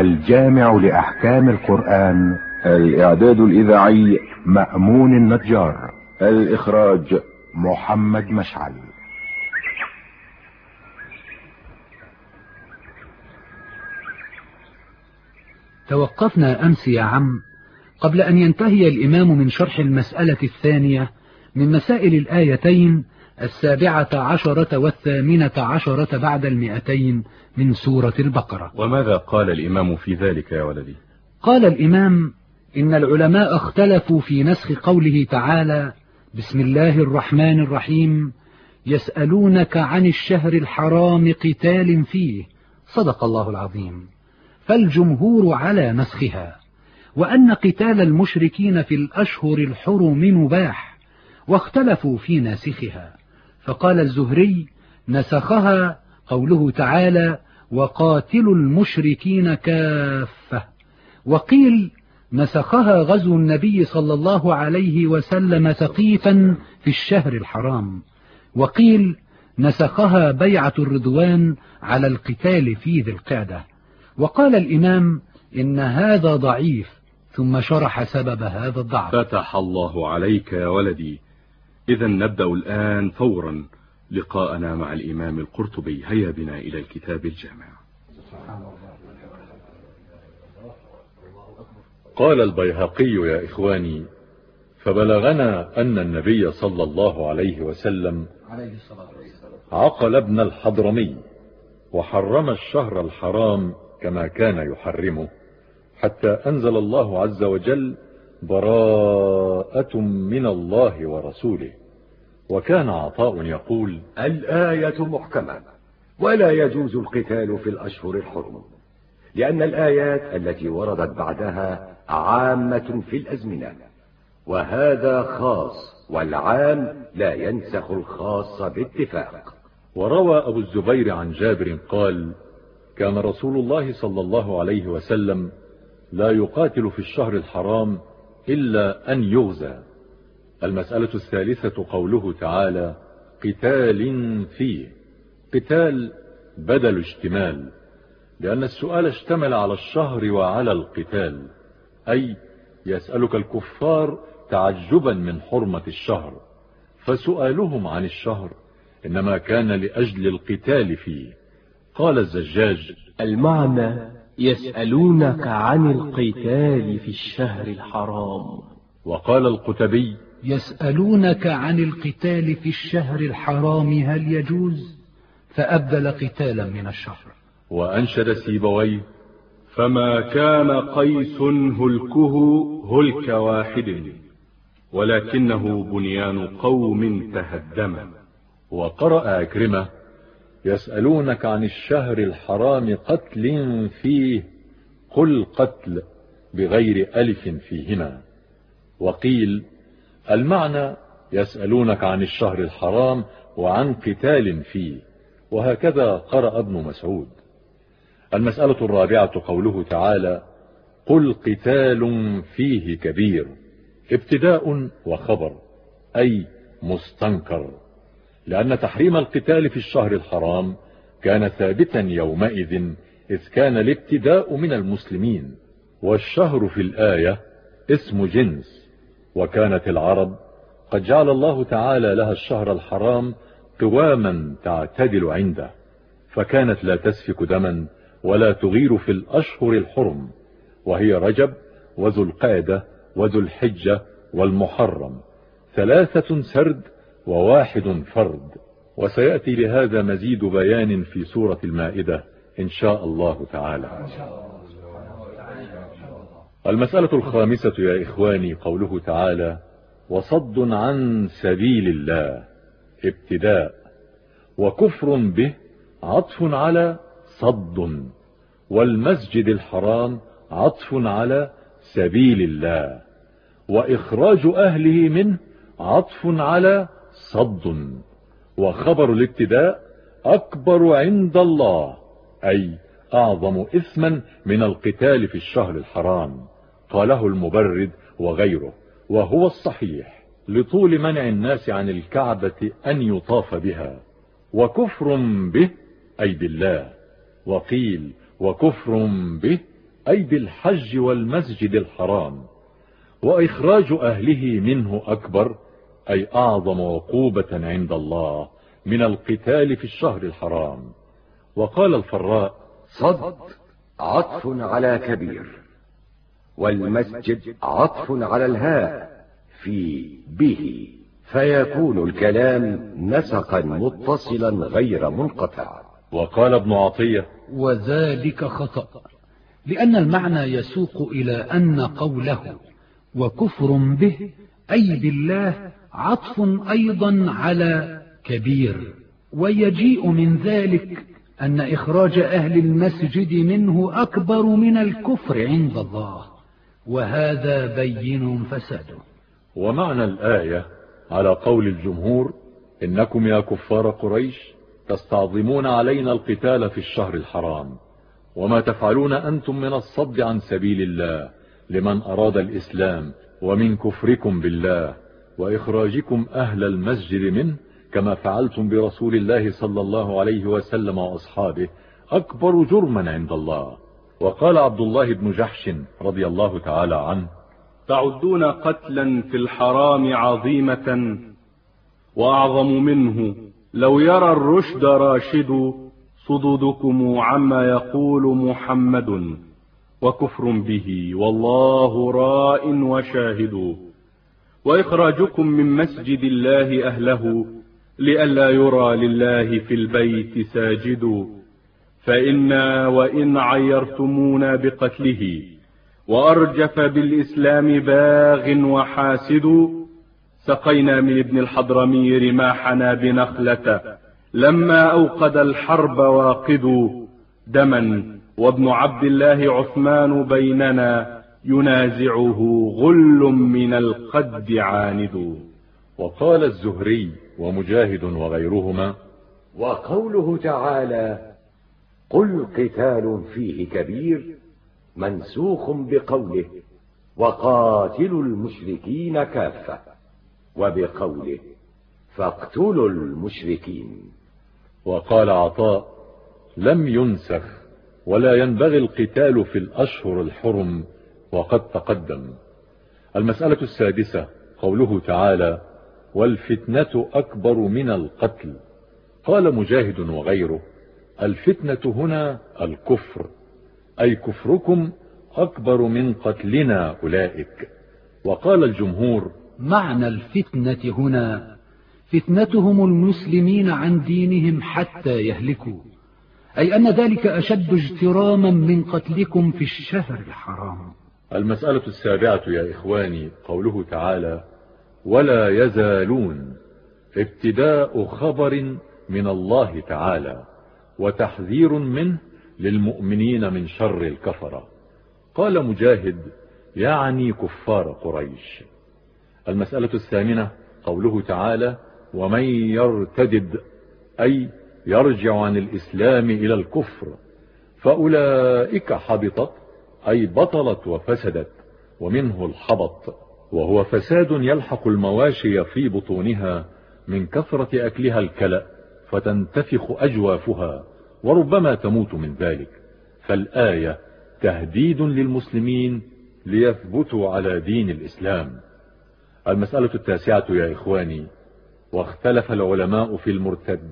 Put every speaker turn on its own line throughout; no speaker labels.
الجامع لأحكام القرآن.
الإعداد الإذاعي
مأمون النجار.
الإخراج
محمد مشعل.
توقفنا أمس يا عم قبل أن ينتهي الإمام من شرح المسألة الثانية من مسائل الآيتين السابعة عشرة والثامنة عشرة بعد المئتين من سورة البقرة.
وماذا قال الإمام في ذلك يا ولدي؟
قال الإمام إن العلماء اختلفوا في نسخ قوله تعالى بسم الله الرحمن الرحيم يسألونك عن الشهر الحرام قتال فيه. صدق الله العظيم. فالجمهور على نسخها. وأن قتال المشركين في الأشهر الحرم مباح واختلفوا في ناسخها. فقال الزهري نسخها قوله تعالى وقاتلوا المشركين كافة. وقيل نسخها غزو النبي صلى الله عليه وسلم ثقيفا في الشهر الحرام. وقيل نسخها بيعة الرضوان على القتال في ذي القعدة. وقال الإمام إن هذا ضعيف ثم شرح سبب هذا الضعف.
فتح الله عليك يا ولدي إذا نبدأ الآن فورا لقاءنا مع الإمام القرطبي. هيا بنا إلى الكتاب الجامع.
قال البيهقي يا إخواني فبلغنا أن النبي صلى الله عليه وسلم عقل ابن الحضرمي وحرم الشهر الحرام كما كان يحرمه حتى أنزل الله عز وجل براءة من الله ورسوله. وكان عطاء يقول
الآية محكمة ولا يجوز القتال في الأشهر الحرم لأن الآيات التي وردت بعدها عامة في الأزمنة وهذا خاص والعام لا ينسخ الخاص باتفاق.
وروى أبو الزبير عن جابر قال كان رسول الله صلى الله عليه وسلم لا يقاتل في الشهر الحرام إلا أن يغزى. المسألة الثالثة قوله تعالى قتال فيه. قتال بدل اشتمال لأن السؤال اشتمل على الشهر وعلى القتال أي يسألك الكفار تعجبا من حرمة الشهر فسؤالهم عن الشهر إنما كان لأجل القتال فيه. قال الزجاج
المعنى يسألونك عن القتال في الشهر الحرام.
وقال القتبي
يسألونك عن القتال في الشهر الحرام هل يجوز؟ فأبدل قتالا من الشهر.
وأنشد سيبويه
فما كان قيس هلكه هلك واحد ولكنه بنيان قوم تهدم.
وقرأ أكرمة يسألونك عن الشهر الحرام قتل فيه قل قتل بغير ألف فيهما. وقيل المعنى يسألونك عن الشهر الحرام وعن قتال فيه وهكذا قرأ ابن مسعود. المسألة الرابعة قوله تعالى قل قتال فيه كبير ابتداء وخبر أي مستنكر. لأن تحريم القتال في الشهر الحرام كان ثابتا يومئذ إذ كان الابتداء من المسلمين والشهر في الآية اسم جنس وكانت العرب قد جعل الله تعالى لها الشهر الحرام قواما تعتدل عنده فكانت لا تسفك دما ولا تغير في الأشهر الحرم وهي رجب وذو القعدة وذو الحجة والمحرم ثلاثة سرد وواحد فرد. وسيأتي لهذا مزيد بيان في سورة المائدة إن شاء الله تعالى. المسألة الخامسة يا إخواني قوله تعالى وصد عن سبيل الله ابتداء. وكفر به عطف على صد. والمسجد الحرام عطف على سبيل الله. وإخراج أهله منه عطف على صد وخبر الابتداء أكبر عند الله أي أعظم إثما من القتال في الشهر الحرام قاله المبرد وغيره وهو الصحيح لطول منع الناس عن الكعبة أن يطاف بها وكفر به أي بالله وقيل وكفر به أي بالحج والمسجد الحرام وإخراج أهله منه أكبر أي أعظم عقوبة عند الله من القتال في الشهر الحرام. وقال الفراء
صد عطف على كبير والمسجد عطف على الهاء في به فيكون الكلام نسقا متصلا غير منقطع.
وقال ابن عطية
وذلك خطأ لأن المعنى يسوق إلى أن قوله وكفر به أي بالله عطف أيضا على كبير. ويجيء من ذلك أن إخراج أهل المسجد منه أكبر من الكفر عند الله. وهذا بين فساده
ومعنى الآية على قول الجمهور إنكم يا كفار قريش تستعظمون علينا القتال في الشهر الحرام. وما تفعلون أنتم من الصد عن سبيل الله لمن أراد الإسلام ومن كفركم بالله وإخراجكم أهل المسجد منه كما فعلتم برسول الله صلى الله عليه وسلم وأصحابه أكبر جرما عند الله. وقال عبد الله بن جحش رضي الله تعالى عنه
تعدون قتلا في الحرام عظيمة وأعظم منه. لو يرى الرشد راشد صدودكم عما يقول محمد. وكفر به والله راء وشاهد. وإخراجكم من مسجد الله أهله لئلا يرى لله في البيت ساجد. فإنا وإن عيرتمونا بقتله وأرجف بالإسلام باغ وحاسد. سقينا من ابن الحضرمي رماحنا بنخلة. لما أوقد الحرب واقد دما وابن عبد الله عثمان بيننا ينازعه غل من القد عاند.
وقال الزهري ومجاهد وغيرهما
وقوله تعالى قل قتال فيه كبير منسوخ بقوله وقاتلوا المشركين كافة وبقوله فاقتلوا المشركين.
وقال عطاء لم ينسخ. ولا ينبغي القتال في الأشهر الحرم وقد تقدم. المسألة السادسة قوله تعالى والفتنة أكبر من القتل. قال مجاهد وغيره الفتنة هنا الكفر أي كفركم أكبر من قتلنا أولئك. وقال الجمهور
معنى الفتنة هنا فتنتهم المسلمين عن دينهم حتى يهلكوا. أي أن ذلك أشد اجتراما من قتلكم في الشهر الحرام.
المسألة السابعة يا إخواني قوله تعالى ولا يزالون ابتداء خبر من الله تعالى وتحذير منه للمؤمنين من شر الكفرة. قال مجاهد يعني كفار قريش. المسألة الثامنة قوله تعالى ومن يرتدد أي يرجع عن الإسلام إلى الكفر فأولئك حبطت أي بطلت وفسدت ومنه الحبط وهو فساد يلحق المواشي في بطونها من كثرة أكلها الكلأ فتنتفخ أجوافها وربما تموت من ذلك. فالآية تهديد للمسلمين ليثبتوا على دين الإسلام. المسألة التاسعة يا إخواني واختلف العلماء في المرتد.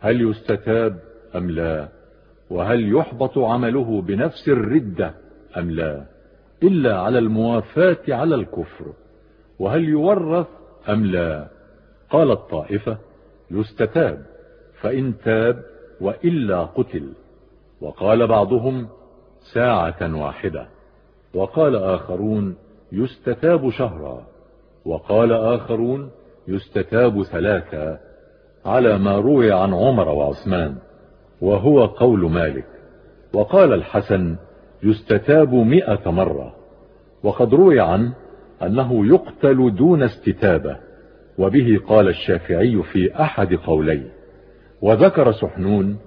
هل يستتاب أم لا؟ وهل يحبط عمله بنفس الردة أم لا؟ إلا على الموافاة على الكفر. وهل يورث أم لا؟ قال الطائفة يستتاب فإن تاب وإلا قتل. وقال بعضهم ساعة واحدة. وقال آخرون يستتاب شهرا. وقال آخرون يستتاب ثلاثا. على ما روي عن عمر وعثمان وهو قول مالك. وقال الحسن يستتاب مئة مرة. وقد روي عنه أنه يقتل دون استتابة وبه قال الشافعي في أحد قوليه. وذكر سحنون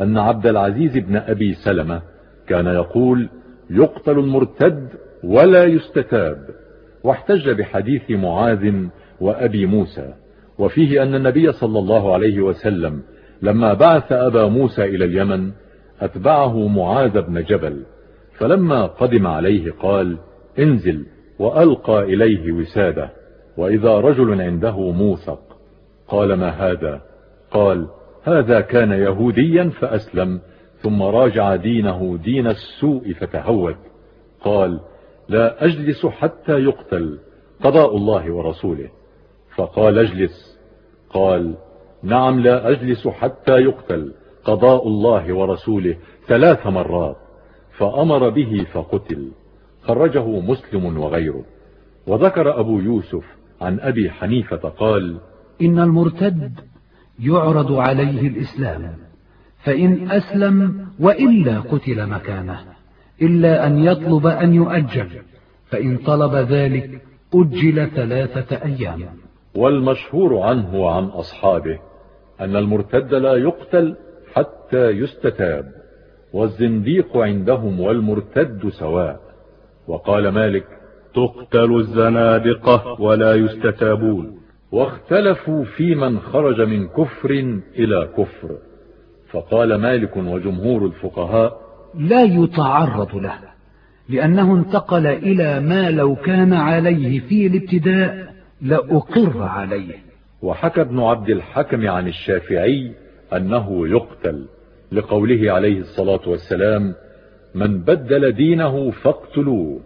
أن عبد العزيز بن أبي سلمة كان يقول يقتل المرتد ولا يستتاب. واحتج بحديث معاذ وأبي موسى. وفيه أن النبي صلى الله عليه وسلم لما بعث أبا موسى إلى اليمن أتبعه معاذ بن جبل فلما قدم عليه قال انزل وألقى إليه وسادة وإذا رجل عنده موثق. قال ما هذا؟ قال هذا كان يهوديا فأسلم ثم راجع دينه دين السوء فتهود قال لا أجلس حتى يقتل قضاء الله ورسوله. فقال اجلس. قال نعم لا أجلس حتى يقتل قضاء الله ورسوله ثلاث مرات. فأمر به فقتل. خرجه مسلم وغيره. وذكر أبو يوسف عن أبي حنيفة قال
إن المرتد يعرض عليه الإسلام فإن أسلم وإلا قتل مكانه إلا أن يطلب أن يؤجل فإن طلب ذلك أجل ثلاثة أيام.
والمشهور عنه وعن أصحابه أن المرتد لا يقتل حتى يستتاب والزنديق عندهم والمرتد سواء. وقال مالك
تقتل الزنادقة ولا يستتابون.
واختلفوا في من خرج من كفر إلى كفر. فقال مالك وجمهور الفقهاء
لا يتعرض له لأنه انتقل إلى ما لو كان عليه في الابتداء لأقر عليه.
وحكى ابن عبد الحكم عن الشافعي أنه يقتل لقوله عليه الصلاة والسلام من بدل دينه فاقتلوه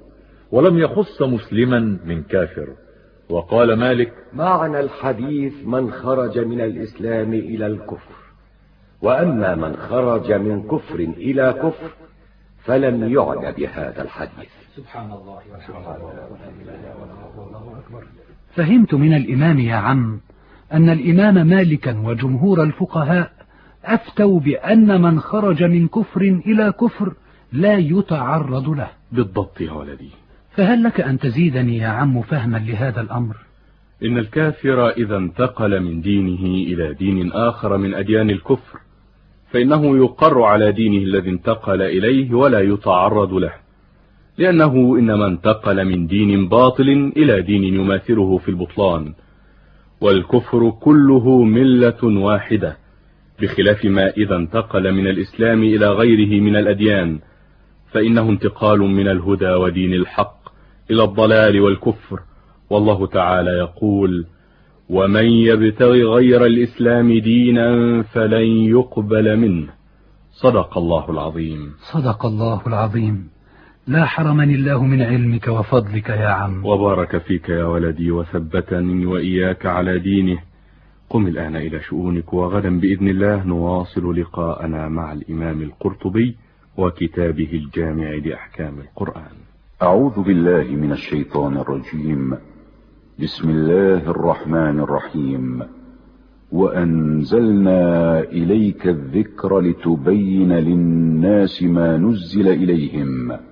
ولم يخص مسلما من كافر. وقال مالك
معنى الحديث من خرج من الإسلام إلى الكفر وأما من خرج من كفر إلى كفر فلم يعنى بهذا الحديث.
سبحان الله فهمت من الإمام يا عم أن الإمام مالكا وجمهور الفقهاء أفتوا بأن من خرج من كفر إلى كفر لا يتعرض له.
بالضبط يا ولدي.
فهل لك أن تزيدني يا عم فهما لهذا الأمر؟
إن الكافر إذا انتقل من دينه إلى دين آخر من أديان الكفر فإنه يقر على دينه الذي انتقل إليه ولا يتعرض له. لأنه إنما انتقل من دين باطل إلى دين يماثله في البطلان. والكفر كله ملة واحدة بخلاف ما إذا انتقل من الإسلام إلى غيره من الأديان. فإنه انتقال من الهدى ودين الحق إلى الضلال والكفر. والله تعالى يقول ومن يبتغي غير الإسلام دينا فلن يقبل منه. صدق الله العظيم.
صدق الله العظيم. لا حرمني الله من علمك وفضلك يا عم.
وبارك فيك يا ولدي وثبتني وإياك على دينه. قم الآن إلى شؤونك وغدا بإذن الله نواصل لقاءنا مع الإمام القرطبي وكتابه الجامع لأحكام القرآن.
أعوذ بالله من الشيطان الرجيم. بسم الله الرحمن الرحيم. وأنزلنا إليك الذكر لتبين للناس ما نزل إليهم.